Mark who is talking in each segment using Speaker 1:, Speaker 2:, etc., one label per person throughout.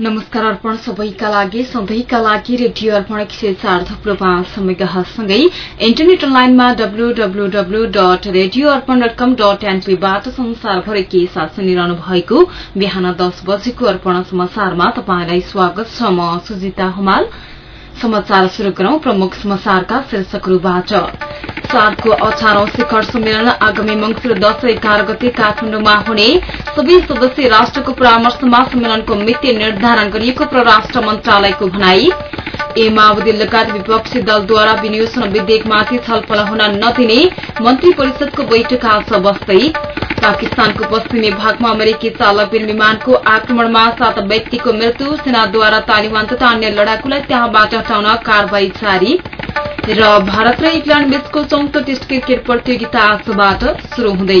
Speaker 1: नमस्कार अर्पण सबैका लागि सधैँका लागि रेडियो अर्पण एक सय चार थुप्रो पाँच इन्टरनेट अनलाइनमा W W W dot radio Arpan dot com dot एनपीबाट संसारभरि के साथ सुनिरहनु भएको बिहान दस बजेको अर्पण समाचारमा तपाईँलाई स्वागत छ। म सुजिता हुमाल। समाचार शुरू गरौं प्रमुख समाचारका शीर्षकहरूबाट। सार्कको अठारौं शिखर सम्मेलन आगामी मंगिर दश एघार गते काठमाडौँमा हुने। सबै सदस्य राष्ट्रको परामर्शमा सम्मेलनको मिति निर्धारण गरिएको परराष्ट्र मन्त्रालयको भनाई। ए माओवादी लगायत विपक्षी दलद्वारा विनियोजन विधेयकमाथि छलफल हुन नदिने मन्त्री परिषदको बैठक आज बस्दै पाकिस्तानको पश्चिमी भागमा अमेरिकी चालक विमानको आक्रमणमा सात व्यक्तिको मृत्यु सेनाद्वारा तालिबान तथा अन्य लडाकुलाई त्यहाँबाट हटाउन कारवाही जारी। र भारत र इङ्ल्याण्ड बीचको चौथो टेस्ट क्रिकेट प्रतियोगिता आजबाट शुरू हुँदै।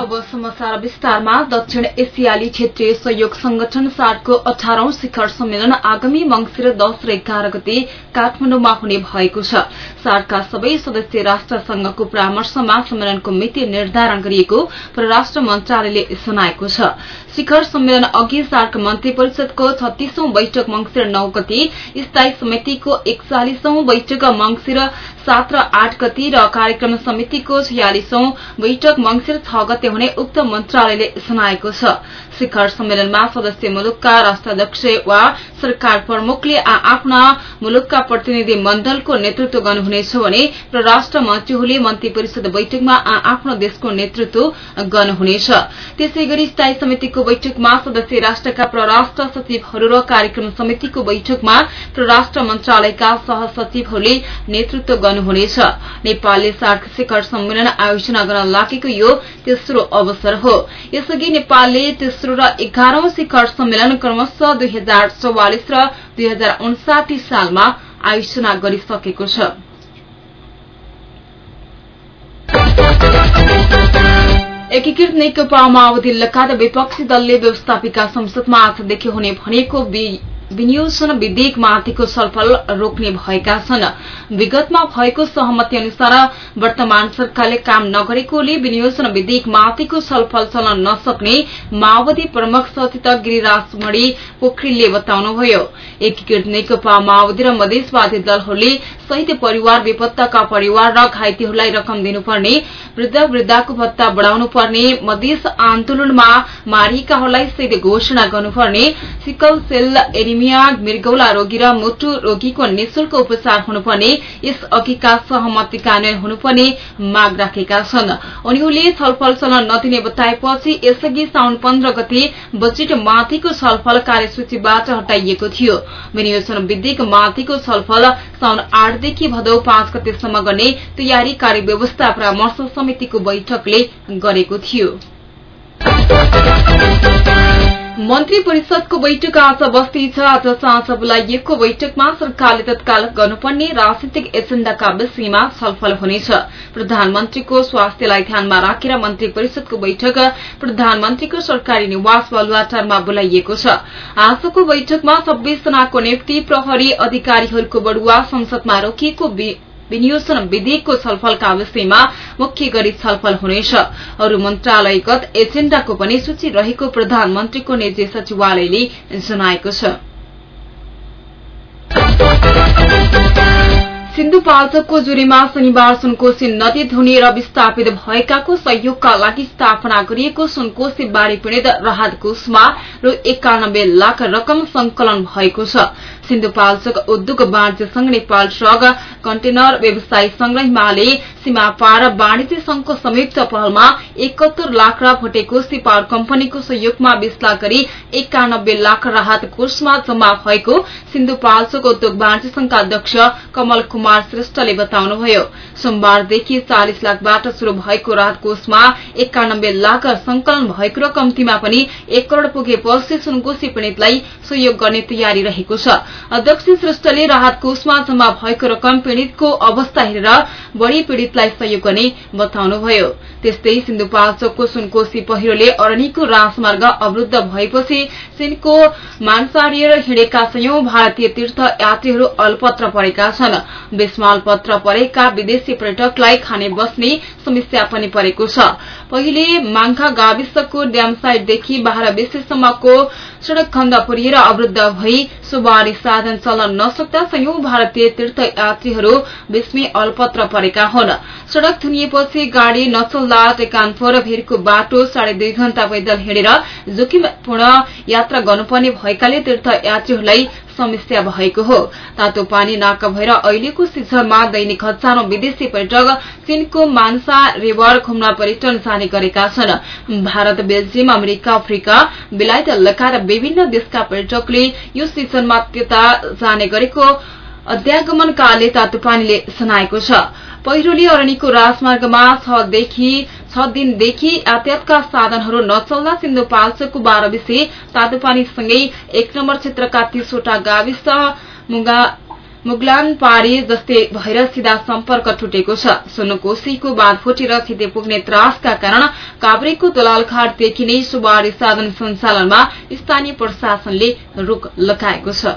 Speaker 1: अब समाचार विस्तारमा दक्षिण एसियाली क्षेत्रीय सहयोग संगठन सार्कको अठारौं शिखर सम्मेलन आगामी मंगिर दश र एघार गते काठमाडौँमा हुने भएको छ। सार्कका सबै सदस्य राष्ट्रसंघको परामर्शमा सम्मेलनको मिति निर्धारण गरिएको परराष्ट्र मन्त्रालयले सुनाएको छ। शिखर सम्मेलन अघि सार्क मन्त्री परिषदको छत्तीसौं बैठक मंगिर नौ गते स्थायी समितिको एकचालिसौं बैठक मंगिर सात र आठ गति र कार्यक्रम समितिको छयालिसौं बैठक मंगिर छ गते हुने उक्त मन्त्रालयले सुनाएको छ। शिखर सम्मेलनमा सदस्य मुलुकका राष्ट्राध्यक्ष वा सरकार प्रमुखले आफ्ना मुलुकका प्रतिनिधि मण्डलको नेतृत्व गर्नुहुनेछ भने परराष्ट्र मन्त्रीहरूले मन्त्री परिषद बैठकमा आफ्नो देशको नेतृत्व गर्नुहुनेछ। त्यसै गरी स्थायी समितिको बैठकमा सदस्य राष्ट्रका परराष्ट्र सचिवहरू र कार्यक्रम समितिको बैठकमा परराष्ट्र मन्त्रालयका सहसचिवहरूले नेतृत्व गर्नुहुनेछ। नेपालले सार्क शिखर सम्मेलन आयोजना गर्न लागेको यो तेस्रो अवसर हो। यसअघि नेपालले तेस्रो र एघारौं शिखर सम्मेलन क्रमशः दुई हजार चौवालिस र दुई हजार उन्साठी सालमा आयोजना गरिसकेको छ। एकीकृत नेकपा माओवादी लगायत विपक्षी दलले व्यवस्थापिका संसदमा आजदेखि हुने भनेको विनियोजन विधेयकमाथिको छलफल रोक्ने भएका छन्। विगतमा भएको सहमति अनुसार वर्तमान सरकारले काम नगरेकोले विनियोजन विधेयकमाथिको छलफल चल्न नसक्ने माओवादी प्रमुख सचेतक गिरिराज मणि पोखरेलले बताउनुभयो। एकीकृत नेकपा माओवादी र मधेसवादी दलहरूले शहीद परिवार बेपत्ताका परिवार र घाइतेहरूलाई रकम दिनुपर्ने वृद्ध वृद्धाको भत्ता बढ़ाउनु पर्ने मधेस आन्दोलनमा मारिएकाहरूलाई शहीद घोषणा गर्नुपर्ने सिकल सेल एनिमिया मृगौला रोगी र मुटु रोगीको निशुल्क उपचार हुनुपर्ने यस अघिका सहमति कार्यान्वयन हुनुपर्ने माग राखेका छन्। उनीहरूले छलफल चल्न नदिने बताएपछि यसअघि साउन पन्ध्र गते बजेट माथिको छलफल कार्यसूचीबाट हटाइएको थियो। विनियोजन विधेयक माथिको छलफल साउन आठदेखि भदौ पाँच गतेसम्म गर्ने तयारी कार्य व्यवस्था परामर्श समितिको बैठकले गरेको थियो। मन्त्री परिषदको बैठक आज बस्दैछ आज साँझ बोलाइएको बैठकमा सरकारले तत्काल गर्नुपर्ने राजनीतिक एजेण्डाका विषयमा छलफल हुनेछ। प्रधानमन्त्रीको स्वास्थ्यलाई ध्यानमा राखेर मन्त्री परिषदको बैठक प्रधानमन्त्रीको सरकारी निवास बालुवाटारमा बोलाइएको छ। आजको बैठकमा छब्बीस जनाको नियुक्ति प्रहरी अधिकारीहरूको बढुवा संसदमा रोकिएको विनियोजन विधेयकको छलफलका विषयमा मुख्य गरी छलफल हुनेछ। अरू मन्त्रालयगत एजेण्डाको पनि सूची रहेको प्रधानमन्त्रीको निजी सचिवालयले जनाएको छ। सिन्धुपाल्चोकको जुरीमा शनिबार सुनकोशी नदी धुनी र विस्थापित भएकाको सहयोगका लागि स्थापना गरिएको सुनकोशी बाढ़ी पीड़ित राहत कोषमा रु एकानब्बे लाख रकम संकलन भएको छ। सिन्धुपाल्चोक उद्योग वाणिज्य संघ नेपाल ट्रक कन्टेनर व्यवसायी संघ र हिमाली सीमापार वाणिज्य संघको संयुक्त पहलमा एकहत्तर लाख र भोटेकोशी पावर कम्पनीको सहयोगमा बीस लाख गरी एकानब्बे लाख राहत कोषमा जम्मा भएको सिन्धुपाल्चोक उद्योग वाणिज्य संघका अध्यक्ष कमल कुमार श्रेष्ठले बताउनुभयो। सोमबारदेखि चालिस लाखबाट शुरू भएको राहत कोषमा एकानब्बे लाख संकलन भएको र कम्तीमा पनि एक करोड़ पुगेपछि सुनकोशी पीड़ितलाई सहयोग गर्ने तयारी रहेको छ। अध्यक्ष श्रेष्ठले राहत कोषमा जम्मा भएको रकम पीड़ितको अवस्था हेरेर बढ़ी पीड़ितलाई सहयोग गर्ने बताउनुभयो। त्यस्तै सिन्धुपाल्चोकको सुनकोशी पहिरोले अरणीको राजमार्ग अवरूद्ध भएपछि सिनको मानसारिएर हिँडेका संयौं भारतीय तीर्थ यात्रीहरू अलपत्र परेका छन्। बेसमा अलपत्र परेका विदेशी पर्यटकलाई खाने बस्ने समस्या पनि परेको छ। पहिले माङ्खा गाविसको ड्याम साइडदेखि बाह्र बेसीसम्मको सड़क खण्ड पुरिएर अवरूद्ध भई सुवारी साधन चल्न नसक्दा संयौं भारतीय तीर्थ यात्रीहरू बीचमै अलपत्र परेका हुन्। सड़क थुनिएपछि गाड़ी नचल्दा टेकानपुर भिरको बाटो साढे दुई घण्टा पैदल हिँडेर जोखिमपूर्ण यात्रा गर्नुपर्ने भएकाले तीर्थ यात्रीहरूलाई समस्या भएको हो। तातो पानी नाक भएर अहिलेको सिजनमा दैनिक हजारौं विदेशी पर्यटक चीनको मानसा रिवर घुम्न पर्यटन जाने गरेका छन्। भारत बेल्जियम अमेरिका अफ्रिका बेलायत लगायत विभिन्न देशका पर्यटकले यो सिजनमा त्यता जाने गरेको अध्यागमनकालले तातो पानीले सुनाएको छ। पहिरोले अरणीको राजमार्गमा छ दिनदेखि यातायातका साधनहरू नचल्दा सिन्धुपाल्चोकको बाह्र विषय तातोपानीसँगै एक नम्बर क्षेत्रका तीसवटा गाविस मुगलान पारी जस्तै भएर सीधा सम्पर्क टुटेको छ। सुनकोशीको बाँध फुटेर छिते पुग्ने त्रासका कारण काभ्रेको दलालघाटदेखि नै सुवारी साधन सञ्चालनमा स्थानीय प्रशासनले रोक लगाएको छ।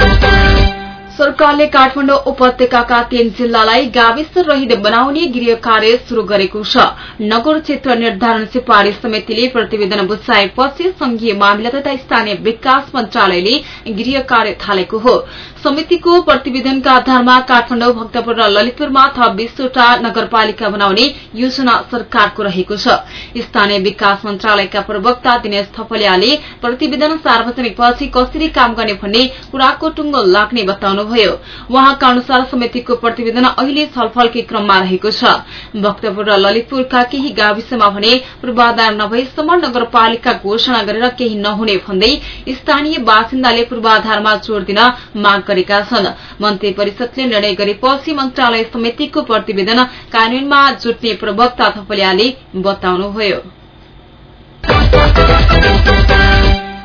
Speaker 1: सरकारले काठमाडौँ उपत्यकाका तीन जिल्लालाई गाविस रहित बनाउने गृह कार्य शुरू गरेको छ। नगर क्षेत्र निर्धारण सिफारिश समितिले प्रतिवेदन बुझाएपछि संघीय मामिला तथा स्थानीय विकास मन्त्रालयले गृह कार्य थालेको हो। समितिको प्रतिवेदनका आधारमा काठमाडौँ भक्तपुर र ललितपुरमा थप बीसवटा नगरपालिका बनाउने योजना सरकारको रहेको छ। स्थानीय विकास मन्त्रालयका प्रवक्ता दिनेश थपलियाले प्रतिवेदन सार्वजनिक पछि कसरी काम गर्ने भन्ने कुराको टुङ्गो लाग्ने बताउनुभयो उहाँका अनुसार समितिको प्रतिवेदन अहिले छलफलकै क्रममा रहेको छ। भक्तपुर र ललितपुरका केही गाविसमा भने पूर्वाधार नभएसम्म नगरपालिका घोषणा गरेर केही नहुने भन्दै स्थानीय बासिन्दाले पूर्वाधारमा जोड़ दिन माग गरेका छन्। मन्त्री परिषदले निर्णय गरेपछि मन्त्रालय समितिको प्रतिवेदन कार्यान्वयनमा जुट्ने प्रवक्ता थपलियाले बताउनुभयो।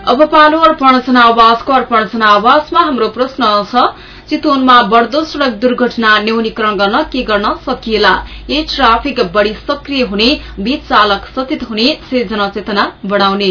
Speaker 1: अब पालो अर्पण जनावासको अर्पण जनावासमा हाम्रो प्रश्न छ चितवनमा बढ़दो सड़क दुर्घटना न्यूनीकरण गर्न के गर्न सकिएला? ए ट्राफिक बढ़ी सक्रिय हुने बीच चालक सचेत हुने से जनचेतना बढ़ाउने।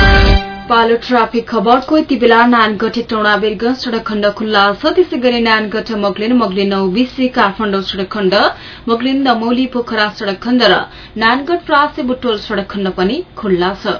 Speaker 1: पालो ट्राफिक खबरको यति बेला नानगढ टौडा बेरगंज सड़क खण्ड खुल्ला छ त्यसै गरी नानगढ मगलिन मगलिन बिसी काठमाडौँ सड़क खण्ड मगलिन दमौली पोखरा सड़क खण्ड र नानगढ प्रासे बुटोल सड़क खण्ड पनि खुल्ला छ।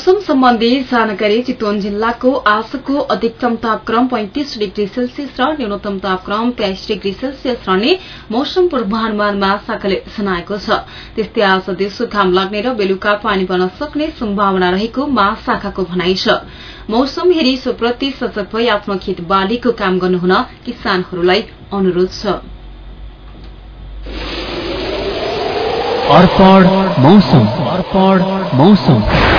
Speaker 1: मौसम सम्बन्धी जानकारी चितवन जिल्लाको आजको अधिकतम तापक्रम पैंतिस डिग्री सेल्सियस र न्यूनतम तापक्रम तेइस डिग्री सेल्सियस रहने मौसम पूर्वानुमान महाशाखाले जनाएको छ। त्यस्तै आज दिउँसो घाम लाग्ने र बेलुका पानी पर्न सक्ने सम्भावना रहेको महाशाखाको भनाइ छ। मौसम हेरी सोप्रति सचक भई आफ्नो खेत बालीको काम गर्नुहुन किसानहरूलाई अनुरोध छ।
Speaker 2: अर्पण मौसम। अर्पण मौसम।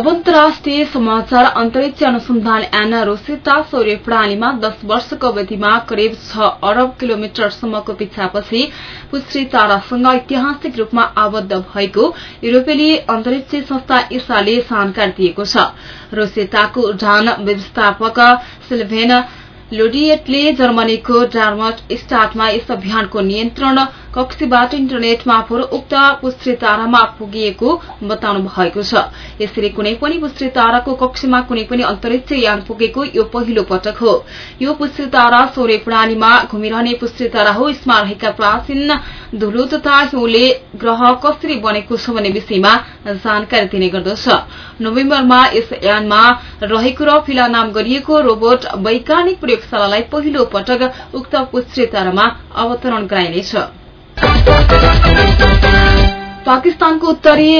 Speaker 1: अन्तर्राष्ट्रिय समाचार अन्तरिक्ष अनुसन्धान एना रोसेटा सौर्य प्रणालीमा दश वर्षको अवधिमा करिब छ अरब किलोमिटरसम्मको पिछापछि पुत्री तारासँग ऐतिहासिक रूपमा आबद्ध भएको युरोपेली अन्तरिक्ष संस्था इसाले जानकारी दिएको छ। रोसेटाको उडान व्यवस्थापक सिल्भेन लोडिएटले जर्मनीको डार्मट स्टार्टमा यस अभियानको नियन्त्रण कक्षीबाट इन्टरनेट मार्फत उक्त पुष्टी तारामा पुगिएको बताउनु भएको छ। यसरी कुनै पनि पुष्टी ताराको कक्षमा कुनै पनि अन्तरिक्ष यान पुगेको यो पहिलो पटक हो। यो पुष्टी तारा सौर्य प्रणालीमा घुमिरहने पुष्टी तारा हो। यसमा रहेका प्राचीन धुलो तथा हिउँले ग्रह कसरी बनेको छ भन्ने विषयमा जानकारी दिने गर्दछ। नोभेम्बरमा यस यानमा रहेको र फिला नाम गरिएको रोबोट वैज्ञानिक प्रयोगशालालाई पहिलो पटक उक्त पुष्टी तारामा अवतरण गराइनेछ। पाकिस्तानको उत्तरी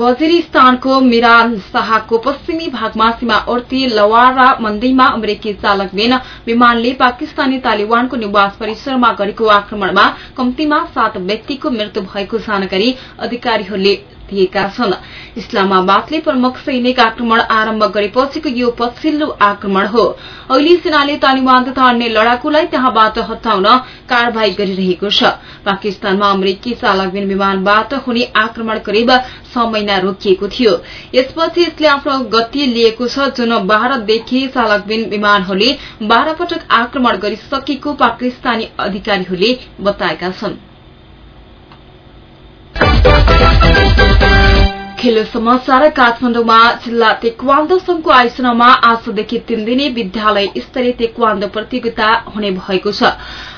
Speaker 1: वजिरिस्तानको मिरान शाहको पश्चिमी भागमा सीमावर्ती लवारा मन्दीमा अमेरिकी चालक बिन विमानले पाकिस्तानी तालिबानको निवास परिसरमा गरेको आक्रमणमा कम्तीमा सात व्यक्तिको मृत्यु भएको जानकारी अधिकारीहरूले दिएका छन्। इस्लामाबादले प्रमुख सैनिक आक्रमण आरम्भ गरेपछिको यो पछिल्लो आक्रमण हो। अहिले सेनाले तालिबान तथा अन्य लड़ाकुलाई त्यहाँबाट हटाउन कार्यवाही गरिरहेको छ। पाकिस्तानमा अमेरिकी चालकबिन विमानबाट हुने आक्रमण करिब छ महिना रोकिएको थियो। यसपछि यसले आफ्नो गति लिएको छ जुन बाह्रदेखि चालकबिन विमानहरूले बाह्र पटक आक्रमण गरिसकेको पाकिस्तानी अधिकारीहरूले बताएका छन्। खेल समाचार काठमाडौँमा जिल्ला तेक्वान्दो संघको आयोजनामा आजदेखि तीन दिने विद्यालय स्तरीय तेक्वान्दो प्रतियोगिता हुने भएको छ।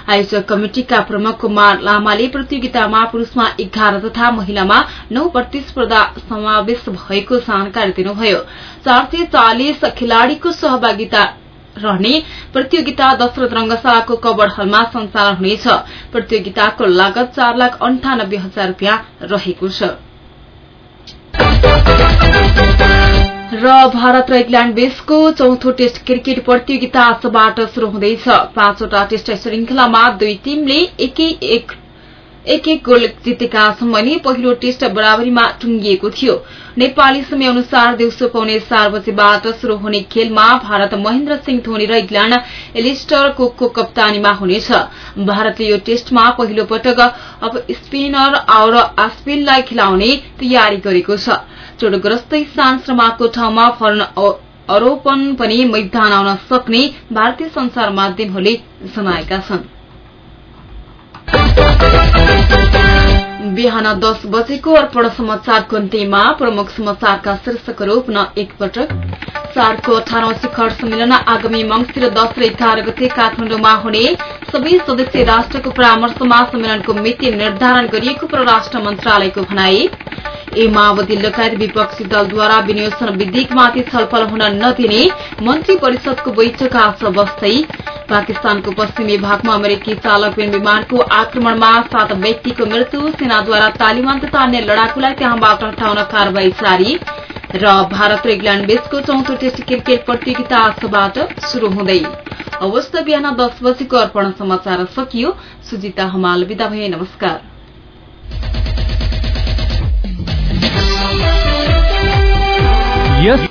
Speaker 1: आयोजक कमिटिका प्रमुख कुमार लामाले प्रतियोगितामा पुरूषमा एघार तथा महिलामा नौ प्रतिस्पर्धा समावेश भएको जानकारी दिनुभयो। चार सय चालिस खेलाड़ीको सहभागिता रहने प्रतियोगिता दशरथ रंगशालाको कवर हलमा सञ्चालन हुनेछ। प्रतियोगिताको लागत चार लाख अन्ठानब्बे हजार रूपियाँ रहेको छ। र भारत र इंग्ल्याण्ड बीचको चौथो टेस्ट क्रिकेट प्रतियोगिता आजबाट शुरू हुँदैछ। पाँचवटा टेस्ट श्रृंखलामा दुई टीमले एक एक एक गोल जितेका छन् भने पहिलो टेस्ट बराबरीमा टुंगिएको थियो। नेपाली समय अनुसार दिउँसो पाउने चार बजेबाट शुरू हुने खेलमा भारत महेन्द्र सिंह धोनी र इङ्ल्याण्ड एलिस्टर कुकको कप्तानीमा हुनेछ। भारतले यो टेस्टमा पहिलो पटक अब स्पिनर और आस्पिनलाई खेलाउने तयारी गरेको छ। चोटग्रस्त इसान शर्माको ठाउँमा फरन आरोपण पनि मैदान आउन सक्ने भारतीय संचार माध्यमहरूले जनाएका छन्। बिहान दस बजेको अर्पण समाचारको अन्त्यमा प्रमुख समाचारका शीर्षकहरू पुनः एकपटक। चारको अठारौं शिखर सम्मेलन आगामी मंगिर दश र एघार गते काठमाडौँमा हुने सबै सदस्य राष्ट्रको परामर्शमा सम्मेलनको मिति निर्धारण गरिएको परराष्ट्र मन्त्रालयको भनाई। ए माओवादी लगायत विपक्षी दलद्वारा विनियोजन विधेयकमाथि छलफल हुन नदिने मन्त्री परिषदको बैठक आज बस्दै पाकिस्तानको पश्चिमी भागमा अमेरिकी चालक विमानको आक्रमणमा सात व्यक्तिको मृत्यु सेनाद्वारा तालिबान तथा अन्य लड़ाकुलाई त्यहाँबाट हटाउन कार्यवाही जारी र भारत र इङ्ल्याण्ड बीचको चौथो टेस्ट क्रिकेट प्रतियोगिता आजबाट शुरू हुँदै अवस्था बिहान दस बजेको अर्पण समाचार सकियो सुजिता हमाल विदा भए नमस्कार
Speaker 3: यस